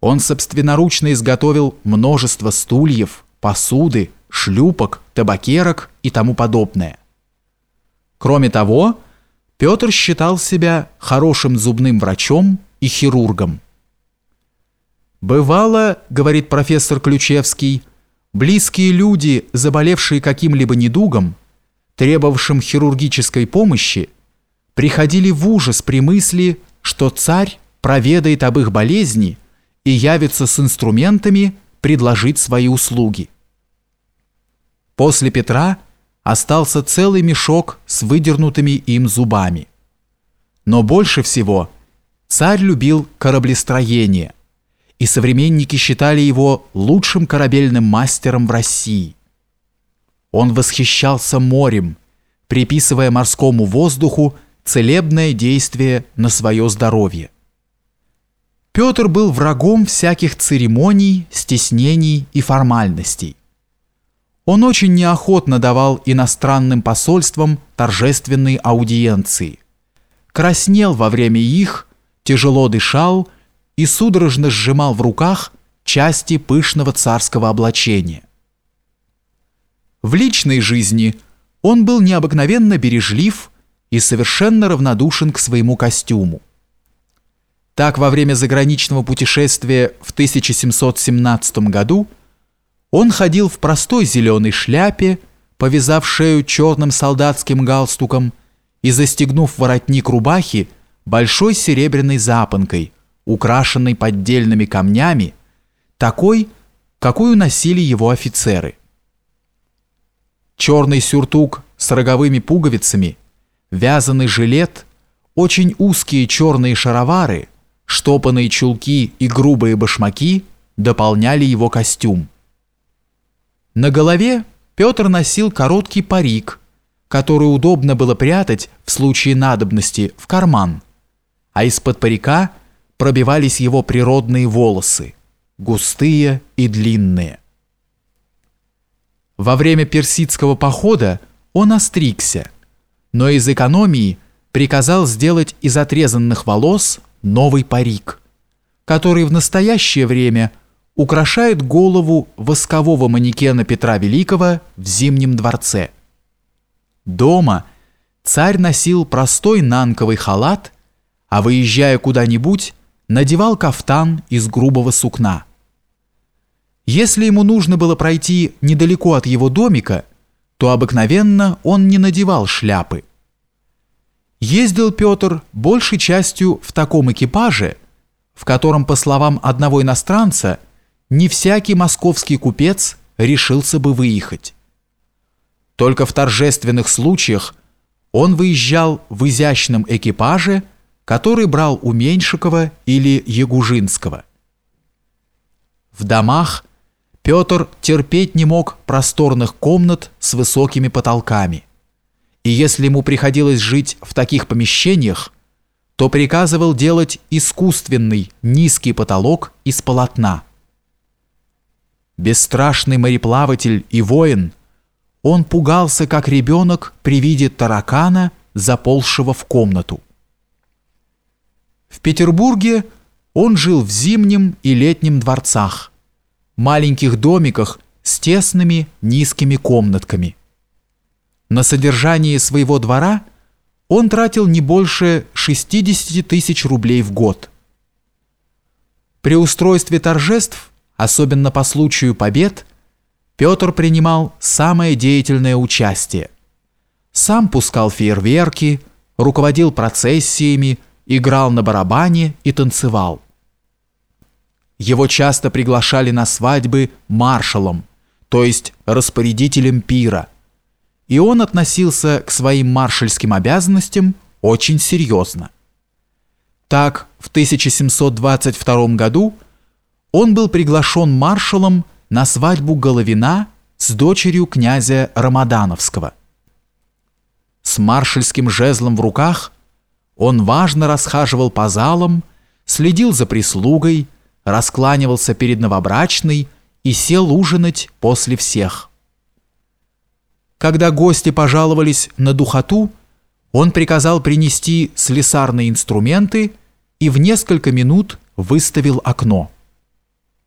Он собственноручно изготовил множество стульев, посуды, шлюпок, табакерок и тому подобное. Кроме того, Петр считал себя хорошим зубным врачом и хирургом. «Бывало, — говорит профессор Ключевский, — близкие люди, заболевшие каким-либо недугом, требовавшим хирургической помощи, приходили в ужас при мысли, что царь проведает об их болезни и явится с инструментами предложить свои услуги. После Петра остался целый мешок с выдернутыми им зубами. Но больше всего царь любил кораблестроение, и современники считали его лучшим корабельным мастером в России. Он восхищался морем, приписывая морскому воздуху целебное действие на свое здоровье. Петр был врагом всяких церемоний, стеснений и формальностей. Он очень неохотно давал иностранным посольствам торжественные аудиенции. Краснел во время их, тяжело дышал и судорожно сжимал в руках части пышного царского облачения. В личной жизни он был необыкновенно бережлив и совершенно равнодушен к своему костюму. Так, во время заграничного путешествия в 1717 году он ходил в простой зеленой шляпе, повязав шею черным солдатским галстуком и застегнув воротник рубахи большой серебряной запонкой, украшенной поддельными камнями, такой, какую носили его офицеры. Черный сюртук с роговыми пуговицами, вязаный жилет, очень узкие черные шаровары – штопанные чулки и грубые башмаки дополняли его костюм. На голове Петр носил короткий парик, который удобно было прятать в случае надобности в карман, а из-под парика пробивались его природные волосы, густые и длинные. Во время персидского похода он остригся, но из экономии приказал сделать из отрезанных волос новый парик, который в настоящее время украшает голову воскового манекена Петра Великого в Зимнем дворце. Дома царь носил простой нанковый халат, а выезжая куда-нибудь, надевал кафтан из грубого сукна. Если ему нужно было пройти недалеко от его домика, то обыкновенно он не надевал шляпы. Ездил Петр большей частью в таком экипаже, в котором, по словам одного иностранца, не всякий московский купец решился бы выехать. Только в торжественных случаях он выезжал в изящном экипаже, который брал у Меньшикова или Ягужинского. В домах Петр терпеть не мог просторных комнат с высокими потолками – и если ему приходилось жить в таких помещениях, то приказывал делать искусственный низкий потолок из полотна. Бесстрашный мореплаватель и воин, он пугался, как ребенок при виде таракана, заползшего в комнату. В Петербурге он жил в зимнем и летнем дворцах, маленьких домиках с тесными низкими комнатками – на содержание своего двора он тратил не больше 60 тысяч рублей в год. При устройстве торжеств, особенно по случаю побед, Петр принимал самое деятельное участие. Сам пускал фейерверки, руководил процессиями, играл на барабане и танцевал. Его часто приглашали на свадьбы маршалом, то есть распорядителем пира – и он относился к своим маршальским обязанностям очень серьезно. Так, в 1722 году он был приглашен маршалом на свадьбу Головина с дочерью князя Рамадановского. С маршальским жезлом в руках он важно расхаживал по залам, следил за прислугой, раскланивался перед новобрачной и сел ужинать после всех. Когда гости пожаловались на духоту, он приказал принести слесарные инструменты и в несколько минут выставил окно.